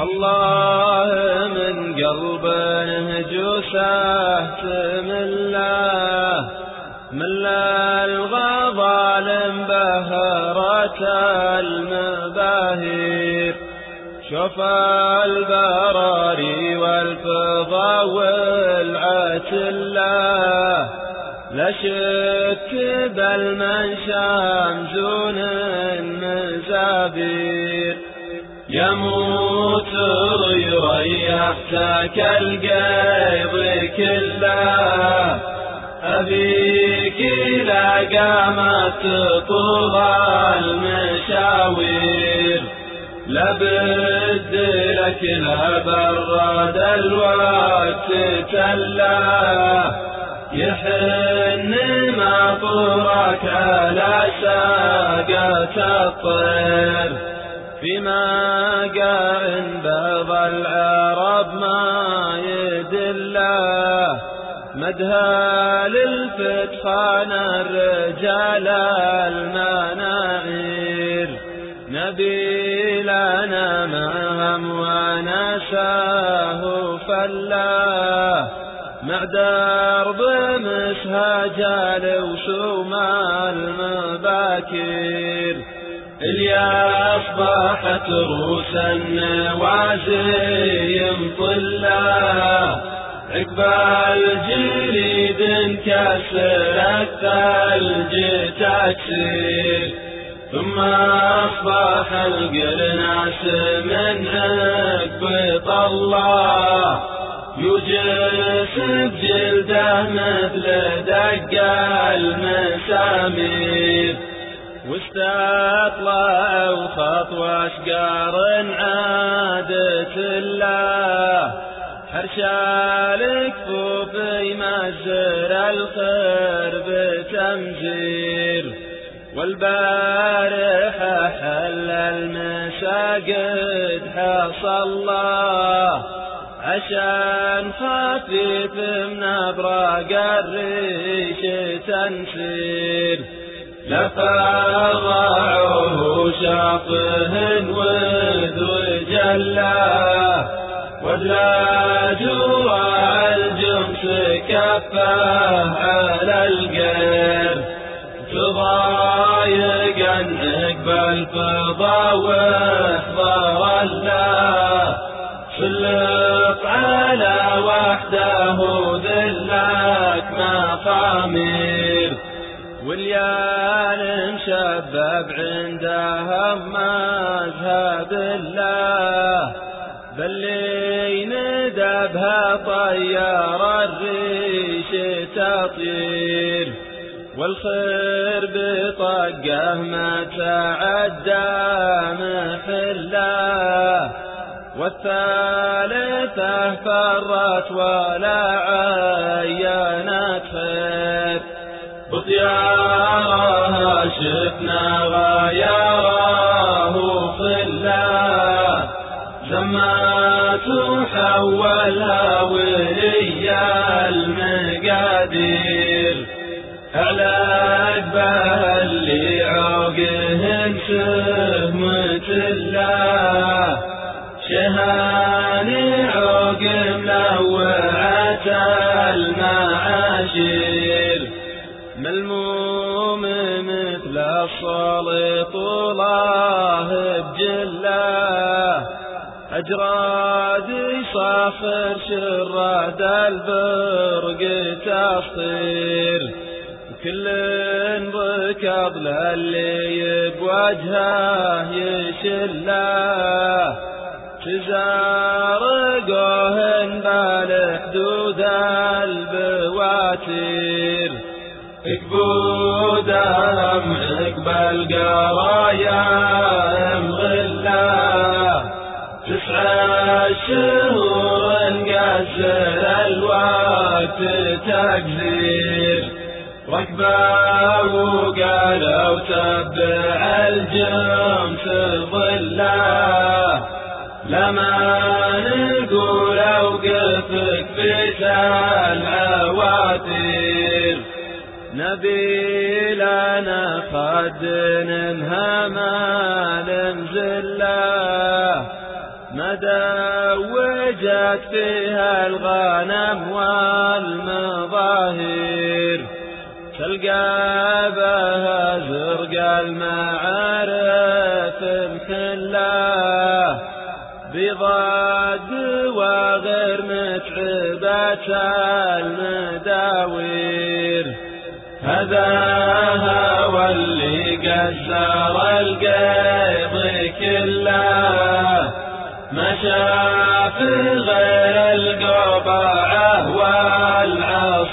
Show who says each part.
Speaker 1: الله من قلب نهجوسه تمله ملا. الغضالم بهرة المباهير شوف البراري والفضا والعتلة. لا شك بل من شامزون المزابير يموت يريح تاك القيض كله. أبيك لا قامت طول المشاوير لابد لك لا برد الوقت تلا يحن ما طورك على ساقة الطير. فيما قاع بض العرب ما يدله. مدها للفتخان الرجال المناعير. نبيلنا مهم ونساه فلاه مع درب مسهجال وشوم المباكير. اللي أصبحت روس النوازي مطلة عقبال جليد كسر الثلج تكسير ثم أصبح القرناس من عقب الله. يجلس بجلده مثل دق المسامير. واستطلع خطوة اشقار عادة الله حرشالك في مزر الخير بتمزير والبارحة حل المساجد حصل الله. عشان خفيف من أبراق الريش تنسير لفرعه شافهن ود وجله ودلاج الجمس كفه على القير تضايق عقبال فضا واحضر الله. سلط على وحده ذلك مقامير واليال مشبب عندها مذهب الله. بل ندبها طيار الريش تطير. والخير بطقه ما تعدى محله والثالثة فرت ولا خير وطيارها شفنا غياره خلا زمات حولها وليا المقادير على أجبه اللي عوقهن سهمة الله شهاني عقب لوعة ملموم مثل الصليط الله بجله أجراد يصافر شراد البرق تسطير كل ركض للي بوجهه يشله. تزارقوهن بالحدود البواتير اكبودهم اقبل قرايا مغلا تسعى الشهور نقسر الوقت تقدير ركبة وقالوا تبع الجمس ظله لما نبيلنا خد نمها ما ننزله مدوجت فيها الغنم والمظاهر. تلقى بها زرق المعارف كله بضاد وغير متعبة المداوير. هذا هو اللي قسر القيض كله. ما شاف غير القبعة والعصافير.